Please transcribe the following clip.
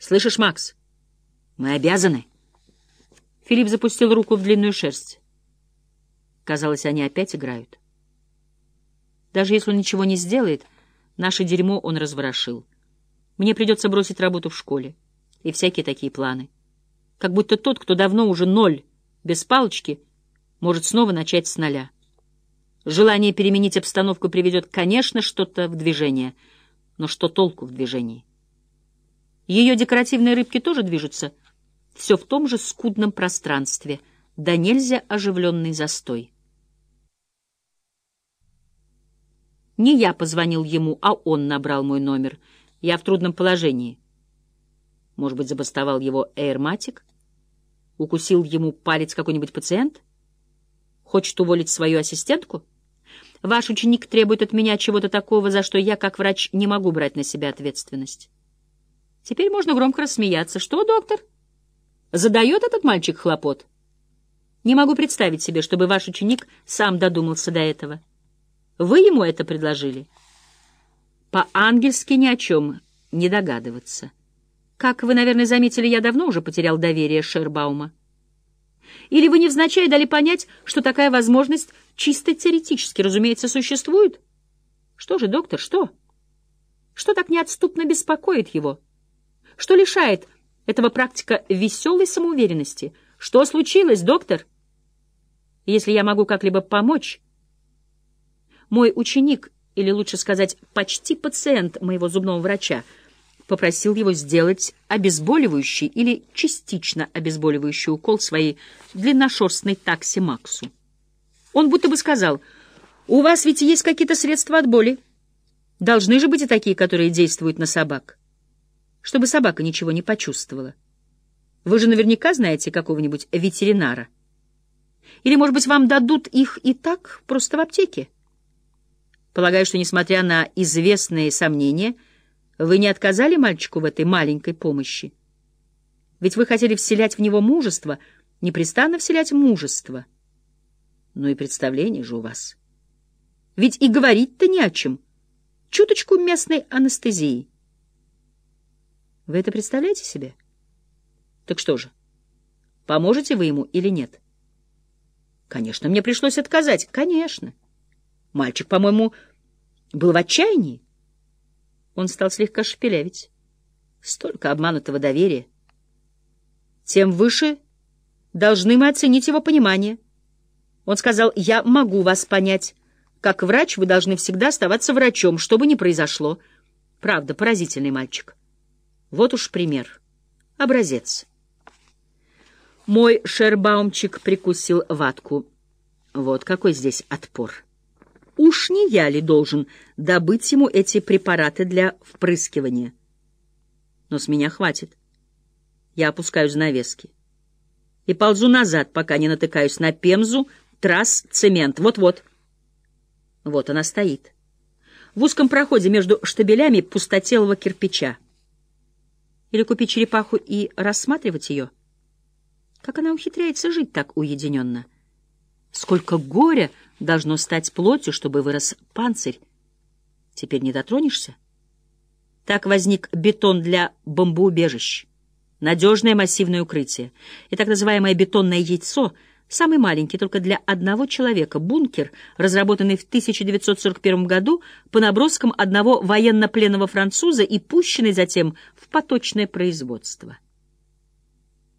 Слышишь, Макс? Мы обязаны. Филипп запустил руку в длинную шерсть. Казалось, они опять играют. Даже если он ничего не сделает, наше дерьмо он разворошил. Мне придется бросить работу в школе. И всякие такие планы. Как будто тот, кто давно уже ноль, без палочки, может снова начать с нуля. Желание переменить обстановку приведет, конечно, что-то в движение. Но что толку в движении? Ее декоративные рыбки тоже движутся. Все в том же скудном пространстве. Да нельзя оживленный застой. Не я позвонил ему, а он набрал мой номер. Я в трудном положении. Может быть, забастовал его эйрматик? Укусил ему палец какой-нибудь пациент? Хочет уволить свою ассистентку? Ваш ученик требует от меня чего-то такого, за что я, как врач, не могу брать на себя ответственность. Теперь можно громко рассмеяться. Что, доктор? Задает этот мальчик хлопот? Не могу представить себе, чтобы ваш ученик сам додумался до этого. Вы ему это предложили? По-ангельски ни о чем не догадываться. Как вы, наверное, заметили, я давно уже потерял доверие Шербаума. Или вы невзначай дали понять, что такая возможность чисто теоретически, разумеется, существует? Что же, доктор, что? Что так неотступно беспокоит его? Что лишает этого практика веселой самоуверенности? Что случилось, доктор? Если я могу как-либо помочь... Мой ученик, или лучше сказать, почти пациент моего зубного врача, попросил его сделать обезболивающий или частично обезболивающий укол своей длинношерстной такси Максу. Он будто бы сказал, «У вас ведь есть какие-то средства от боли. Должны же быть и такие, которые действуют на собак, чтобы собака ничего не почувствовала. Вы же наверняка знаете какого-нибудь ветеринара. Или, может быть, вам дадут их и так, просто в аптеке?» Полагаю, что, несмотря на известные сомнения, вы не отказали мальчику в этой маленькой помощи. Ведь вы хотели вселять в него мужество, непрестанно вселять мужество. Ну и представление же у вас. Ведь и говорить-то не о чем. Чуточку местной анестезии. Вы это представляете себе? Так что же, поможете вы ему или нет? Конечно, мне пришлось отказать. Конечно. Мальчик, по-моему, был в отчаянии. Он стал слегка шепелявить. Столько обманутого доверия. Тем выше должны мы оценить его понимание. Он сказал, я могу вас понять. Как врач вы должны всегда оставаться врачом, что бы ни произошло. Правда, поразительный мальчик. Вот уж пример. Образец. Мой шербаумчик прикусил ватку. Вот какой здесь отпор. Уж не я ли должен добыть ему эти препараты для впрыскивания? Но с меня хватит. Я опускаю занавески. И ползу назад, пока не натыкаюсь на пемзу, трасс, цемент. Вот-вот. Вот она стоит. В узком проходе между штабелями пустотелого кирпича. Или купить черепаху и рассматривать ее? Как она ухитряется жить так уединенно? Сколько горя должно стать плотью, чтобы вырос панцирь. Теперь не дотронешься? Так возник бетон для бомбоубежищ. Надежное массивное укрытие. И так называемое бетонное яйцо — самый маленький только для одного человека, бункер, разработанный в 1941 году по наброскам одного военнопленного француза и пущенный затем в поточное производство.